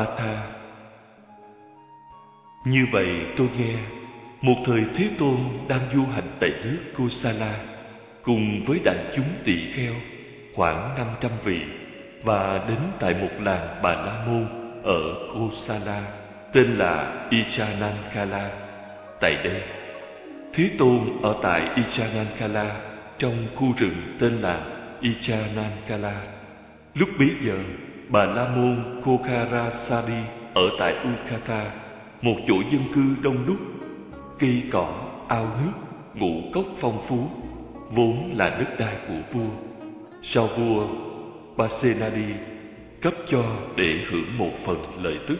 Patha. Như vậy tôi nghe, Một thời Thế Tôn đang du hành tại nước Kosala Cùng với đại chúng tỳ kheo khoảng năm trăm vị Và đến tại một làng Bà La Môn ở Kosala Tên là Ichanankala Tại đây, Thế Tôn ở tại Ichanankala Trong khu rừng tên là Ichanankala Lúc bấy giờ Bà La Môn Kokharasari ở tại Ukata, một chỗ dân cư đông đúc, cây cỏ, ao nước, ngũ cốc phong phú, vốn là đất đai của vua. Sau vua Pasenadi cấp cho để hưởng một phần lợi tức.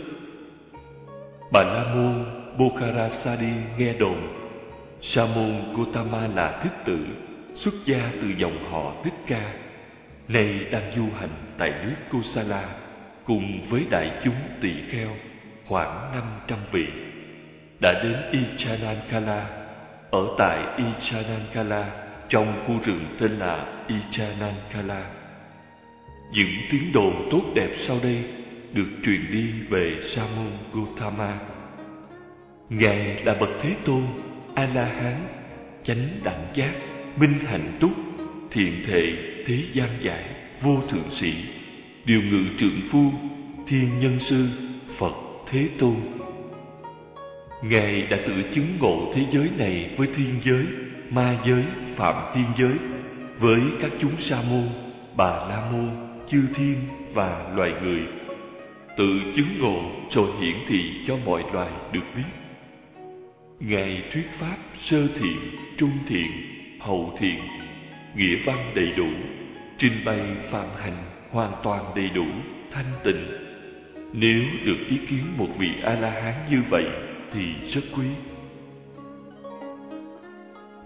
Bà La Môn Bokharasari nghe đồn Sa môn Gotama là thích tử, xuất gia từ dòng họ Thích Ca nay đang du hành tại nước Kosala cùng với đại chúng tỳ kheo khoảng năm trăm vị đã đến Ichanankala ở tại Ichanankala trong khu rừng tên là Ichanankala. Những tiếng đồn tốt đẹp sau đây được truyền đi về Sa môn Gautama. Ngài là bậc Thế Tôn, A La Hán, chánh đẳng giác, minh hạnh túc, thiện thệ, thế gian giải, vô thượng sĩ, điều ngự trượng phu, thiên nhân sư, Phật Thế Tôn. Ngài đã tự chứng ngộ thế giới này với thiên giới, ma giới, phạm thiên giới, với các chúng sa môn, bà la môn, chư thiên và loài người. Tự chứng ngộ rồi hiển thị cho mọi loài được biết. Ngài thuyết pháp sơ thiện, trung thiện, hậu thiện, nghĩa văn đầy đủ, trình bày phạm hành hoàn toàn đầy đủ, thanh tịnh. Nếu được ý kiến một vị A-la-hán như vậy thì rất quý.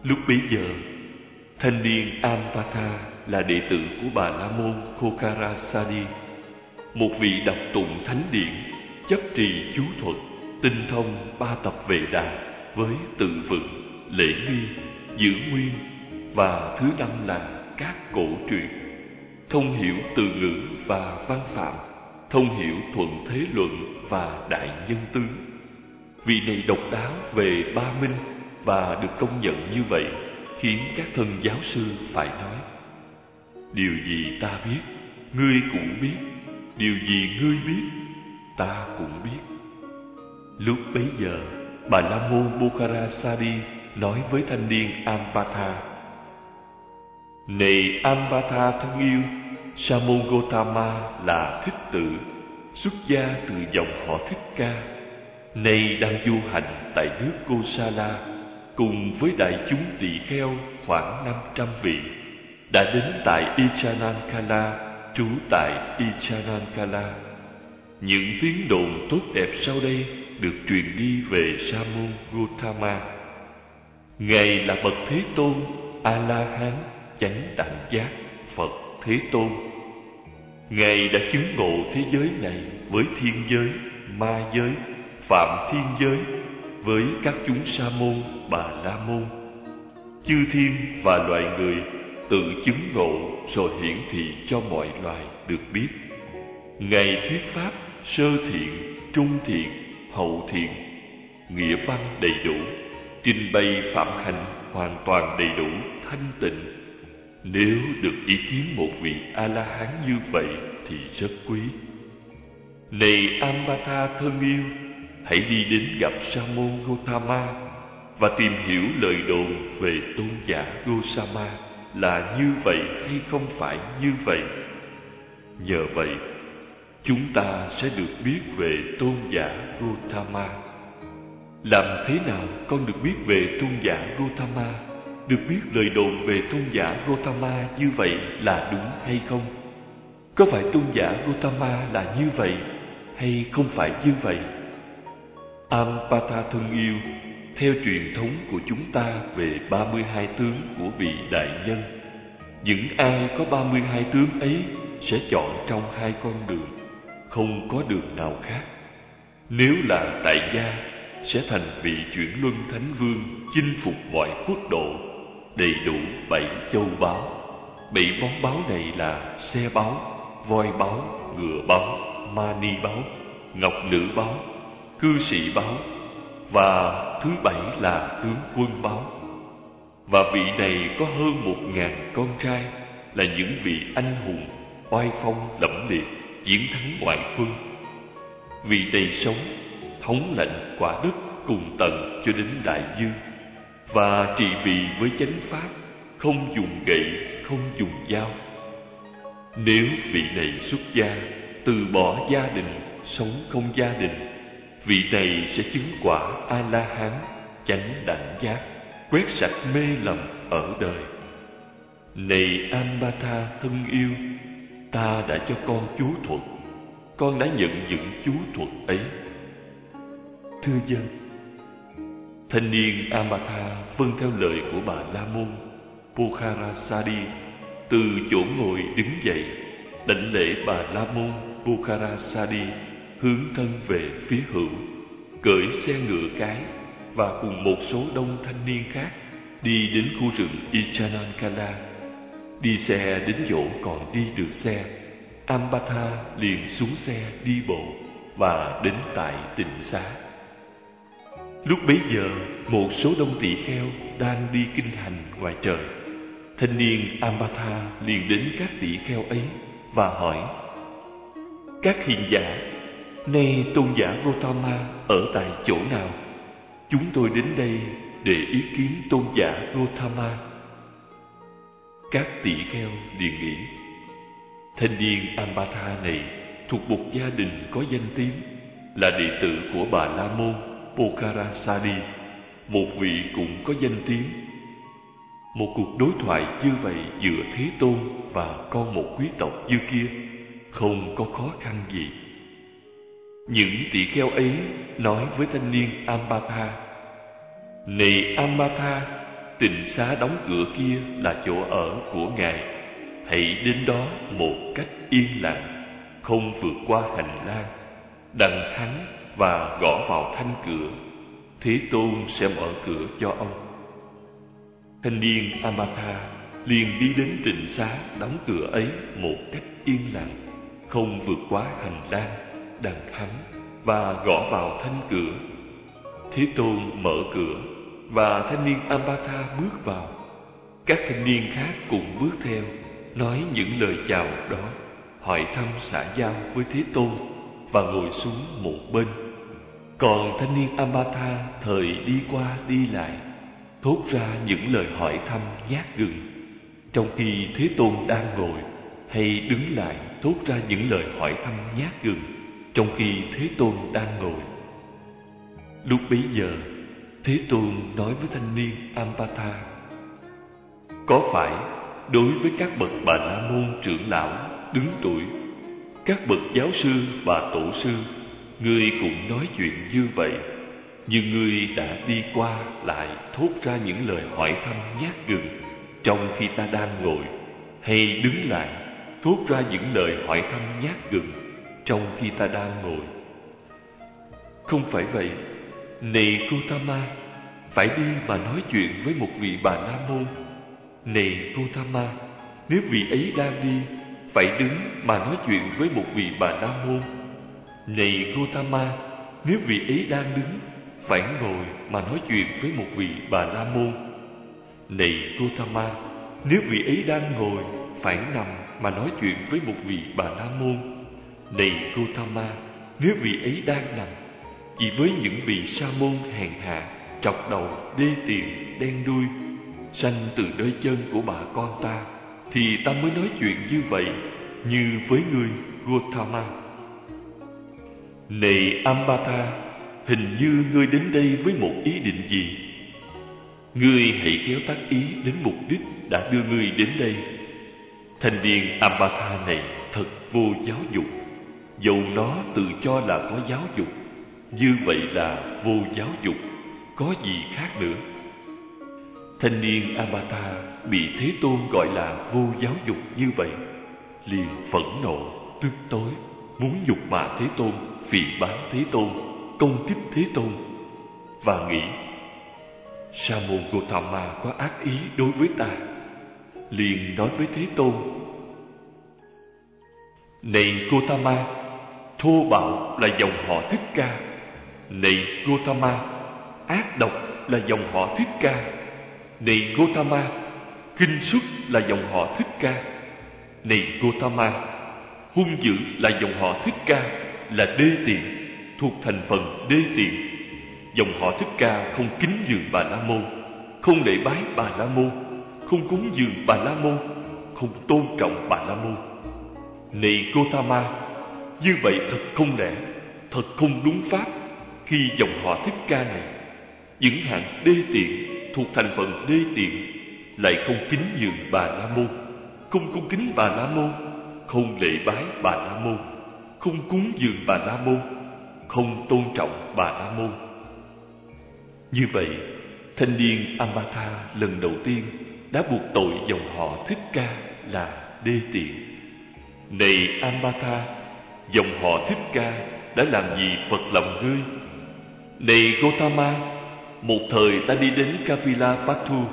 Lúc bấy giờ, thanh niên Ampatha là đệ tử của bà La Môn Kokharasadi, một vị đọc tụng thánh điển, chấp trì chú thuật, tinh thông ba tập về đà với tự vựng, lễ nghi, giữ nguyên và thứ năm là các cổ truyện. Thông hiểu từ ngữ và văn phạm, thông hiểu thuận thế luận và đại nhân tướng vì này độc đáo về ba minh và được công nhận như vậy khiến các thân giáo sư phải nói, điều gì ta biết, ngươi cũng biết, điều gì ngươi biết, ta cũng biết. Lúc bấy giờ, bà la môn bukhara sadi nói với thanh niên ampatha này Ambatha thân yêu, Sa Gotama là thích tử, xuất gia từ dòng họ Thích Ca, nay đang du hành tại nước Kosala cùng với đại chúng tỳ kheo khoảng năm trăm vị, đã đến tại Ichanankala, trú tại Ichanankala. Những tiếng đồn tốt đẹp sau đây được truyền đi về Sa môn Ngài là bậc Thế Tôn, A La Hán chánh đẳng giác Phật Thế Tôn. Ngài đã chứng ngộ thế giới này với thiên giới, ma giới, phạm thiên giới, với các chúng sa môn, bà la môn. Chư thiên và loài người tự chứng ngộ rồi hiển thị cho mọi loài được biết. Ngài thuyết pháp sơ thiện, trung thiện, hậu thiện, nghĩa văn đầy đủ, trình bày phạm hạnh hoàn toàn đầy đủ, thanh tịnh nếu được ý kiến một vị A-la-hán như vậy thì rất quý. Này Ambata thân yêu, hãy đi đến gặp Sa môn Gotama và tìm hiểu lời đồn về tôn giả Gosama là như vậy hay không phải như vậy. Nhờ vậy, chúng ta sẽ được biết về tôn giả Gotama. Làm thế nào con được biết về tôn giả Gotama? Được biết lời đồn về tôn giả Gotama như vậy là đúng hay không? Có phải tôn giả Gotama là như vậy hay không phải như vậy? Ampata thân yêu, theo truyền thống của chúng ta về 32 tướng của vị đại nhân, những ai có 32 tướng ấy sẽ chọn trong hai con đường, không có đường nào khác. Nếu là tại gia, sẽ thành vị chuyển luân thánh vương chinh phục mọi quốc độ đầy đủ bảy châu báu bảy món báu này là xe báu voi báu ngựa báu Mani báo, Ngọc Nữ báo, Cư sĩ báo và thứ bảy là tướng quân báo. Và vị này có hơn một ngàn con trai là những vị anh hùng, oai phong lẫm liệt, chiến thắng ngoại quân. Vị này sống, thống lãnh quả đất cùng tận cho đến đại dương và trị vì với chánh pháp, không dùng gậy, không dùng dao. Nếu vị này xuất gia, từ bỏ gia đình, sống không gia đình, vị này sẽ chứng quả A-la-hán, chánh đẳng giác, quét sạch mê lầm ở đời. Này Ambata thân yêu, ta đã cho con chú thuật, con đã nhận những chú thuật ấy. Thưa dân, thanh niên Amatha vâng theo lời của bà La Môn Pukharasadi từ chỗ ngồi đứng dậy, đảnh lễ bà La Môn Pukharasadi hướng thân về phía hữu, cởi xe ngựa cái và cùng một số đông thanh niên khác đi đến khu rừng Ichanankala. Đi xe đến chỗ còn đi được xe Ambatha liền xuống xe đi bộ và đến tại tịnh xá. Lúc bấy giờ, một số đông tỳ kheo đang đi kinh hành ngoài trời. Thanh niên Ambatha liền đến các tỳ kheo ấy và hỏi: Các hiền giả, nay tôn giả Gotama ở tại chỗ nào? Chúng tôi đến đây để ý kiến tôn giả Gotama. Các tỳ kheo liền nghĩ: Thanh niên Ambatha này thuộc một gia đình có danh tiếng, là đệ tử của bà La Môn Pokharasadi, một vị cũng có danh tiếng. Một cuộc đối thoại như vậy giữa Thế Tôn và con một quý tộc như kia không có khó khăn gì. Những tỷ kheo ấy nói với thanh niên Ambata: Này Ambata, tịnh xá đóng cửa kia là chỗ ở của ngài. Hãy đến đó một cách yên lặng, không vượt qua hành lang, đặng hắn và gõ vào thanh cửa, thế tôn sẽ mở cửa cho ông. Thanh niên amatha liền đi đến tịnh xá đóng cửa ấy một cách yên lặng, không vượt quá hành lang đàn thắm và gõ vào thanh cửa. Thế tôn mở cửa và thanh niên amatha bước vào. Các thanh niên khác cùng bước theo, nói những lời chào đó hỏi thăm xã giao với thế tôn và ngồi xuống một bên còn thanh niên Amatha thời đi qua đi lại, Thốt ra những lời hỏi thăm nhát gừng. Trong khi Thế Tôn đang ngồi Hay đứng lại thốt ra những lời hỏi thăm nhát gừng, Trong khi Thế Tôn đang ngồi. Lúc bấy giờ, Thế Tôn nói với thanh niên Ampatha Có phải đối với các bậc bà la môn trưởng lão đứng tuổi, Các bậc giáo sư và tổ sư Ngươi cũng nói chuyện như vậy, Nhưng ngươi đã đi qua lại thốt ra những lời hỏi thăm nhát gừng Trong khi ta đang ngồi, Hay đứng lại thốt ra những lời hỏi thăm nhát gừng Trong khi ta đang ngồi. Không phải vậy Này Gautama Phải đi mà nói chuyện với một vị bà La Môn. Này Gautama Nếu vị ấy đang đi, Phải đứng mà nói chuyện với một vị bà La Môn này Gautama, nếu vị ấy đang đứng, phải ngồi mà nói chuyện với một vị bà la môn. Này Gautama, nếu vị ấy đang ngồi, phải nằm mà nói chuyện với một vị bà la môn. Này Gautama, nếu vị ấy đang nằm, chỉ với những vị sa môn hèn hạ, trọc đầu, đê tiền, đen đuôi, sanh từ đôi chân của bà con ta, thì ta mới nói chuyện như vậy, như với người Gautama. Này Ambata, hình như ngươi đến đây với một ý định gì? Ngươi hãy kéo tác ý đến mục đích đã đưa ngươi đến đây. Thanh niên Ambata này thật vô giáo dục, dầu nó tự cho là có giáo dục, như vậy là vô giáo dục, có gì khác nữa. Thanh niên Ambata bị Thế Tôn gọi là vô giáo dục như vậy, liền phẫn nộ, tức tối, muốn nhục mạ Thế Tôn phỉ báng Thế Tôn, công kích Thế Tôn. Và nghĩ Sa môn Gotama có ác ý đối với ta. Liền nói với Thế Tôn: "Này Gotama, thô bạo là dòng họ thích ca. Này gotama ác độc là dòng họ thích ca. Này gotama kinh xuất là dòng họ thích ca. Này gotama hung dữ là dòng họ thích ca, là đê tiện thuộc thành phần đê tiện dòng họ thích ca không kính dường bà la môn, không lễ bái bà la môn, không cúng dường bà la môn, không tôn trọng bà la môn. Này gotama như vậy thật không lẽ, thật không đúng pháp khi dòng họ thích ca này, những hạng đê tiện thuộc thành phần đê tiện lại không kính nhường bà la môn, không cung kính bà la môn không lễ bái bà la môn. Không cúng dường bà la môn. Không tôn trọng bà la môn. Như vậy, thanh niên amatha lần đầu tiên đã buộc tội dòng họ thích ca là đê tiện. Này amatha dòng họ thích ca đã làm gì phật lòng ngươi? Này gotama một thời ta đi đến kapila pathu,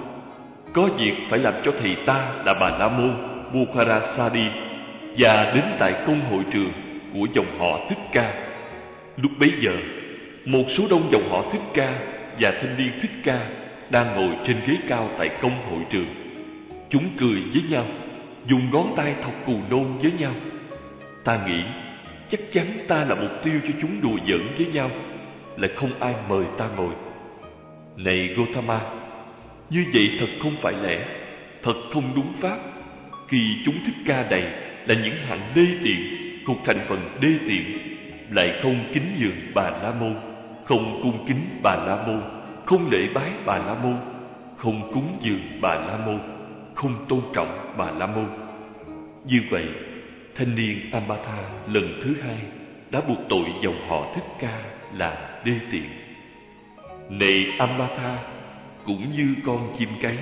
có việc phải làm cho thầy ta là bà la môn bukhara sadi và đến tại công hội trường của dòng họ thích ca. Lúc bấy giờ, một số đông dòng họ thích ca và thanh niên thích ca đang ngồi trên ghế cao tại công hội trường. Chúng cười với nhau, dùng ngón tay thọc cù nôn với nhau. Ta nghĩ chắc chắn ta là mục tiêu cho chúng đùa giỡn với nhau lại không ai mời ta ngồi. Này gotama như vậy thật không phải lẽ, thật không đúng pháp. Khi chúng thích ca này là những hạng đê tiện, thuộc thành phần đê tiện, lại không kính nhường bà la môn, không cung kính bà la môn, không lễ bái bà la môn, không cúng dường bà la môn, không tôn trọng bà la môn. Như vậy, thanh niên Amata lần thứ hai đã buộc tội dòng họ thích ca là đê tiện. Này Amata, cũng như con chim cấy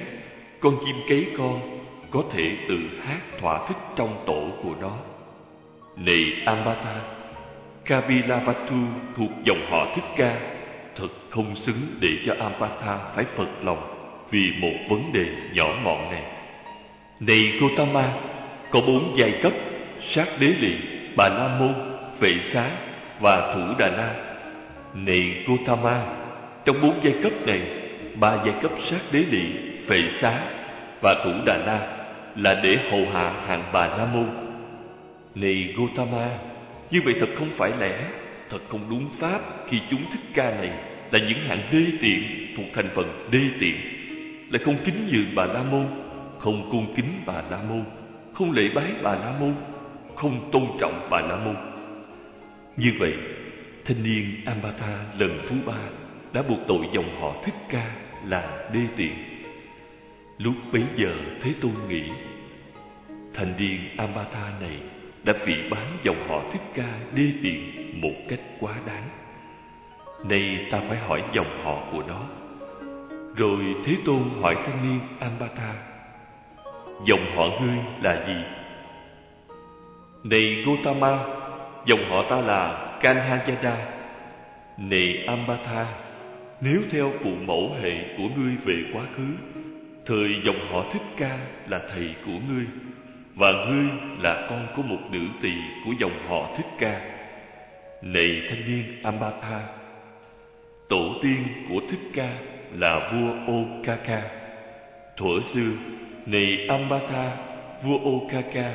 con chim cấy con có thể tự hát thỏa thích trong tổ của nó này Amata Kapilavatu thuộc dòng họ thích ca, thật không xứng để cho Amata phải phật lòng vì một vấn đề nhỏ mọn này này Gotama có bốn giai cấp, sát đế lì bà la môn, vệ xá và thủ đà la. này Gotama trong bốn giai cấp này, ba giai cấp sát đế lì vệ xá và thủ đà la là để hầu hạ hạng bà la môn. Này Gotama như vậy thật không phải lẽ, thật không đúng pháp khi chúng thích ca này là những hạng đê tiện thuộc thành phần đê tiện. Lại không kính nhường bà la môn, không cung kính bà la môn, không lễ bái bà la môn, không tôn trọng bà la môn. Như vậy, thanh niên ambatha lần thứ ba đã buộc tội dòng họ thích ca là đê tiện lúc bấy giờ thế tôn nghĩ thanh niên Amatha này đã bị bán dòng họ thích ca đê tiện một cách quá đáng. Nay ta phải hỏi dòng họ của nó. Rồi thế tôn hỏi thanh niên Amatha dòng họ ngươi là gì? Này Gautama, dòng họ ta là Kanhayada. Này Amatha, nếu theo phụ mẫu hệ của ngươi về quá khứ, thời dòng họ Thích Ca là thầy của ngươi, và ngươi là con của một nữ tỳ của dòng họ Thích Ca. Này thanh niên Ambatha tổ tiên của Thích Ca là vua Okaka. Thuở xưa, này Ambatha, vua Okaka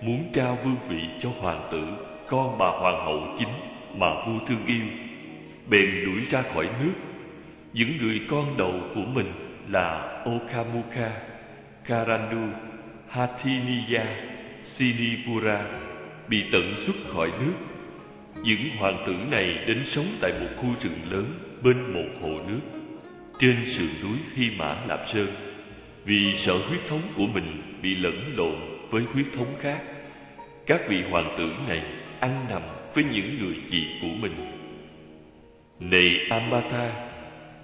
muốn trao vương vị cho hoàng tử con bà hoàng hậu chính mà vua thương yêu bèn đuổi ra khỏi nước những người con đầu của mình là Okamuka, Karandu, Hathiniya, Sinipura bị tận xuất khỏi nước. Những hoàng tử này đến sống tại một khu rừng lớn bên một hồ nước trên sườn núi Hy Mã Lạp Sơn vì sợ huyết thống của mình bị lẫn lộn với huyết thống khác. Các vị hoàng tử này ăn nằm với những người chị của mình. Này Amata,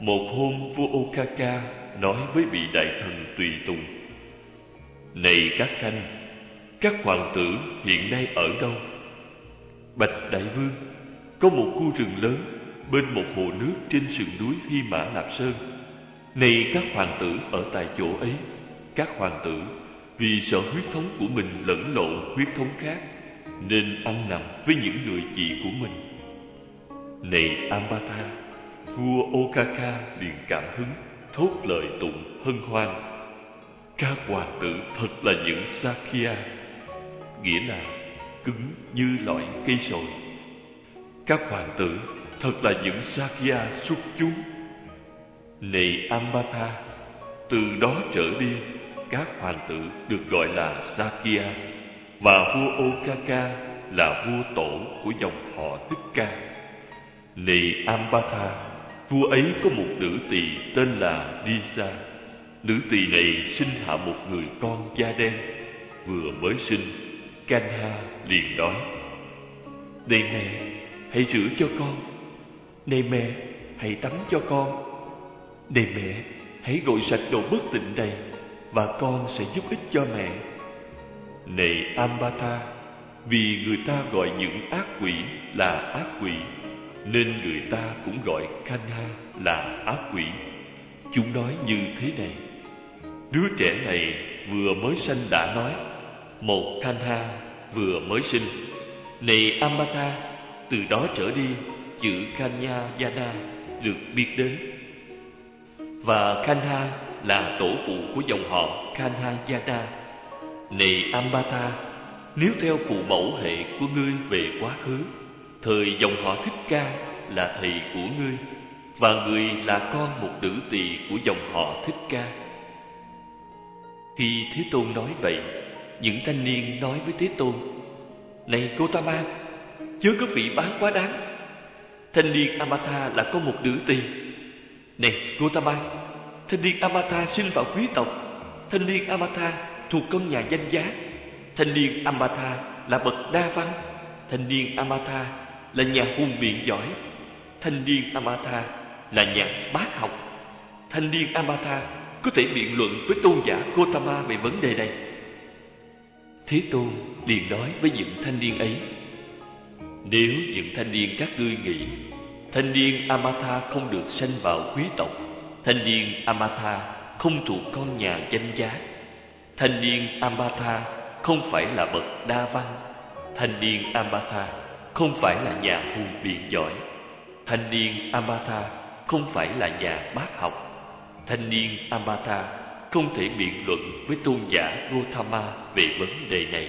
một hôm vua Okaka nói với vị đại thần tùy tùng: Này các khanh, các hoàng tử hiện nay ở đâu? Bạch đại vương, có một khu rừng lớn bên một hồ nước trên sườn núi Hy Mã Lạp Sơn. Này các hoàng tử ở tại chỗ ấy, các hoàng tử vì sợ huyết thống của mình lẫn lộn huyết thống khác nên ăn nằm với những người chị của mình. Này Ambatha, vua Okaka liền cảm hứng, thốt lời tụng hân hoan. Các hoàng tử thật là những Sakya, nghĩa là cứng như loại cây sồi. Các hoàng tử thật là những Sakya xuất chúng. Này Ambatha, từ đó trở đi, các hoàng tử được gọi là Sakya và vua Okaka là vua tổ của dòng họ Tích Ca. Này Ambatha, vua ấy có một nữ tỳ tên là Disa. Nữ tỳ này sinh hạ một người con da đen, vừa mới sinh. Kanha liền nói: Này mẹ, hãy rửa cho con. Này mẹ, hãy tắm cho con. Này mẹ, hãy gội sạch đồ bất tịnh này và con sẽ giúp ích cho mẹ. Này Ambata, vì người ta gọi những ác quỷ là ác quỷ, nên người ta cũng gọi Kanha là ác quỷ. Chúng nói như thế này: Đứa trẻ này vừa mới sanh đã nói, một Kanha vừa mới sinh. Này Amata, từ đó trở đi, chữ Kanya Yana được biết đến. Và Kanha là tổ phụ của dòng họ Kanhayana. Này Amata, nếu theo phụ mẫu hệ của ngươi về quá khứ, thời dòng họ Thích Ca là thầy của ngươi, và người là con một nữ tỳ của dòng họ Thích Ca. Khi Thế Tôn nói vậy, những thanh niên nói với Thế Tôn: Này ma, chớ có vị bán quá đáng. Thanh niên amatha là có một nữ tỳ. Này ma, thanh niên amatha sinh vào quý tộc. Thanh niên amatha thuộc con nhà danh giá. Thanh niên amatha là bậc đa văn. Thanh niên amatha là nhà hùng biện giỏi. Thanh niên Amatha là nhà bác học. Thanh niên Amatha có thể biện luận với tôn giả Gotama về vấn đề này. Thế Tôn liền nói với những thanh niên ấy, Nếu những thanh niên các ngươi nghĩ Thanh niên Amatha không được sanh vào quý tộc, Thanh niên Amatha không thuộc con nhà danh giá, Thanh niên Amatha không phải là bậc đa văn, Thanh niên Amatha không phải là nhà hùng biện giỏi Thanh niên Amata không phải là nhà bác học Thanh niên Amata không thể biện luận với tôn giả Gautama về vấn đề này.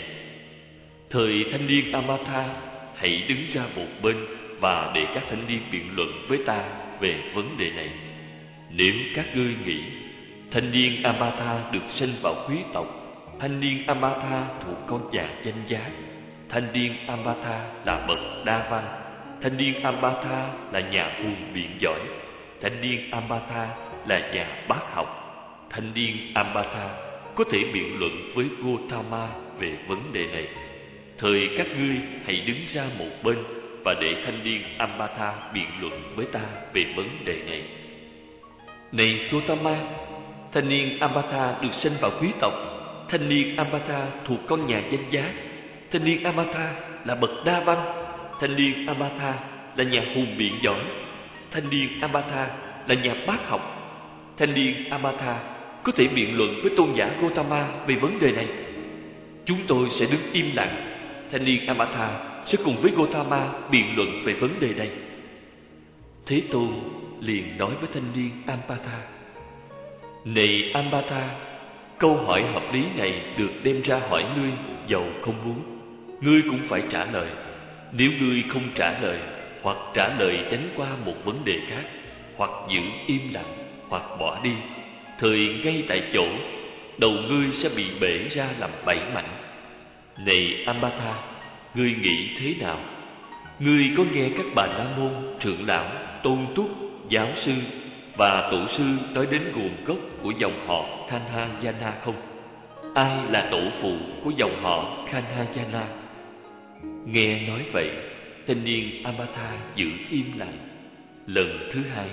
Thời thanh niên Amatha hãy đứng ra một bên và để các thanh niên biện luận với ta về vấn đề này. Nếu các ngươi nghĩ thanh niên Amatha được sinh vào quý tộc, thanh niên Amatha thuộc con nhà danh giá, thanh niên Ambatha là bậc đa văn, thanh niên Ambatha là nhà hùng biện giỏi, thanh niên Ambatha là nhà bác học, thanh niên Ambatha có thể biện luận với Gautama về vấn đề này. Thời các ngươi hãy đứng ra một bên và để thanh niên Ambatha biện luận với ta về vấn đề này. Này Gautama, thanh niên Ambatha được sinh vào quý tộc. Thanh niên Ambatha thuộc con nhà danh giá. Thanh niên Amatha là bậc đa văn. Thanh niên Amatha là nhà hùng biện giỏi. Thanh niên Amatha là nhà bác học. Thanh niên Amatha có thể biện luận với tôn giả Gotama về vấn đề này. Chúng tôi sẽ đứng im lặng. Thanh niên Amatha sẽ cùng với Gotama biện luận về vấn đề này. Thế Tôn liền nói với thanh niên Ampatha Này Ampatha Câu hỏi hợp lý này được đem ra hỏi ngươi Dầu không muốn Ngươi cũng phải trả lời Nếu ngươi không trả lời Hoặc trả lời tránh qua một vấn đề khác Hoặc giữ im lặng Hoặc bỏ đi Thời ngay tại chỗ Đầu ngươi sẽ bị bể ra làm bảy mảnh Này Amatha Ngươi nghĩ thế nào Ngươi có nghe các bà la môn, trưởng lão, tôn túc, giáo sư Và tổ sư nói đến nguồn gốc của dòng họ Khanhajana không? Ai là tổ phụ của dòng họ Khanhajana? Nghe nói vậy Thanh niên Amatha giữ im lặng Lần thứ hai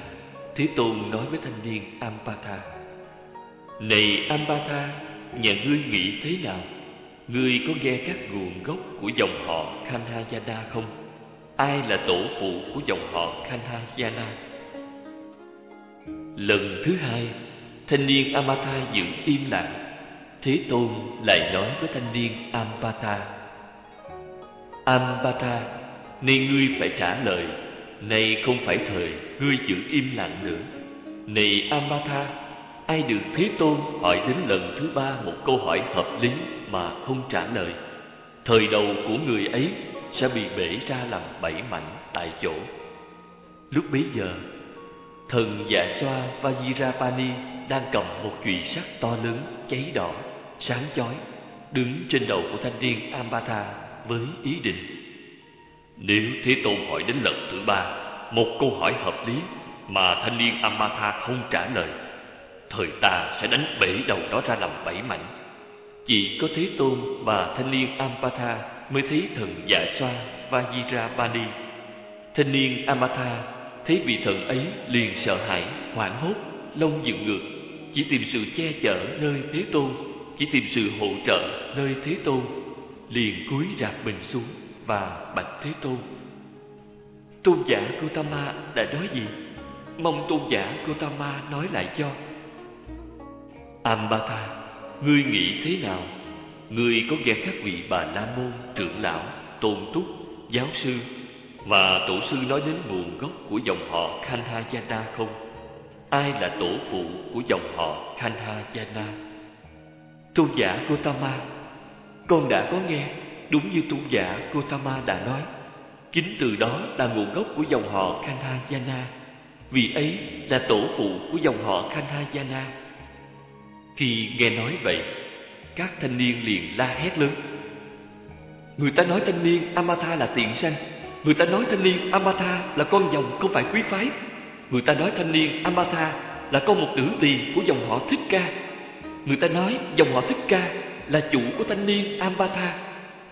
Thế Tôn nói với thanh niên Ampatha này Ambata, nhà ngươi nghĩ thế nào? Ngươi có nghe các nguồn gốc của dòng họ Khanhayana không? Ai là tổ phụ của dòng họ Khanhayana? Lần thứ hai, thanh niên Amata giữ im lặng. Thế Tôn lại nói với thanh niên Ambata: Ambata nay ngươi phải trả lời Này không phải thời Ngươi giữ im lặng nữa. Này Ambata Ai được Thế Tôn hỏi đến lần thứ ba Một câu hỏi hợp lý mà không trả lời? Thời đầu của người ấy Sẽ bị bể ra làm bảy mảnh tại chỗ. Lúc bấy giờ Thần dạ xoa Vajirapani Đang cầm một chùy sắt to lớn Cháy đỏ, sáng chói Đứng trên đầu của thanh niên Ambata. Với ý định. Nếu Thế Tôn hỏi đến lần thứ ba Một câu hỏi hợp lý Mà thanh niên Amatha không trả lời Thời ta sẽ đánh bể đầu đó ra làm bảy mảnh. Chỉ có Thế Tôn và thanh niên Amatha Mới thấy thần dạ xoa Vajirapani Thanh niên Amata thấy vị thần ấy liền sợ hãi, hoảng hốt, lông dựng ngược, chỉ tìm sự che chở nơi Thế Tôn, chỉ tìm sự hỗ trợ nơi Thế Tôn, liền cúi rạp mình xuống và bạch Thế Tôn. Tôn giả Gautama đã nói gì? Mong tôn giả Gautama nói lại cho. Ambata, ngươi nghĩ thế nào? Ngươi có nghe các vị bà la môn, trưởng lão, tôn túc, giáo sư và tổ sư nói đến nguồn gốc của dòng họ Khanhayana không? Ai là tổ phụ của dòng họ Khanhayana? Tôn giả Gotama con đã có nghe, Đúng như tôn giả Gotama đã nói. Chính từ đó là nguồn gốc của dòng họ Khanhayana. Vì ấy là tổ phụ của dòng họ Khanhayana. Khi nghe nói vậy, Các thanh niên liền la hét lớn. Người ta nói thanh niên Amatha là tiện sanh. Người ta nói thanh niên Amatha là con dòng không phải quý phái. Người ta nói thanh niên Amatha là con một nữ tỳ của dòng họ Thích Ca. Người ta nói dòng họ Thích Ca là chủ của thanh niên Amatha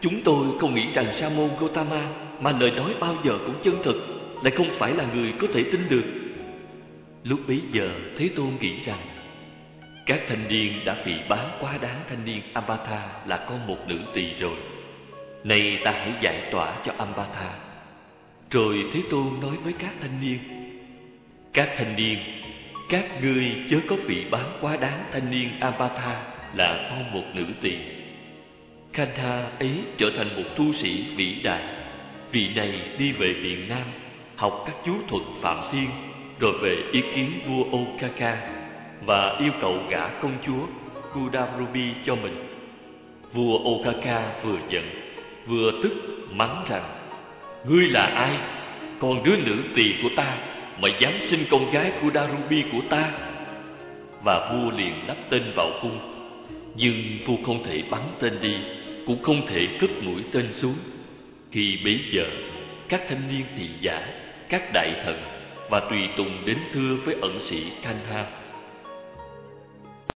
Chúng tôi không nghĩ rằng Sa môn Gotama mà lời nói bao giờ cũng chân thực, lại không phải là người có thể tin được. Lúc bấy giờ, Thế Tôn nghĩ rằng, các thanh niên đã phỉ bán quá đáng thanh niên Amatha là con một nữ tỳ rồi. Này ta hãy giải tỏa cho Amatha rồi Thế Tôn nói với các thanh niên, Các thanh niên, Các ngươi chớ có vị bán quá đáng thanh niên Avatha là con một nữ tỳ. Kantha ấy trở thành một tu sĩ vĩ đại. Vị này đi về miền Nam, Học các chú thuật Phạm Thiên, Rồi về ý kiến vua Okaka Và yêu cầu gả công chúa Kudarubi cho mình. Vua Okaka vừa giận, Vừa tức, mắng rằng, Ngươi là ai? Con đứa nữ tỳ của ta Mà dám sinh con gái kudamrubi của ta? Và vua liền đắp tên vào cung nhưng vua không thể bắn tên đi, Cũng không thể cất mũi tên xuống. Khi bấy giờ, Các thanh niên thị giả, Các đại thần Và tùy tùng đến thưa với ẩn sĩ Khanha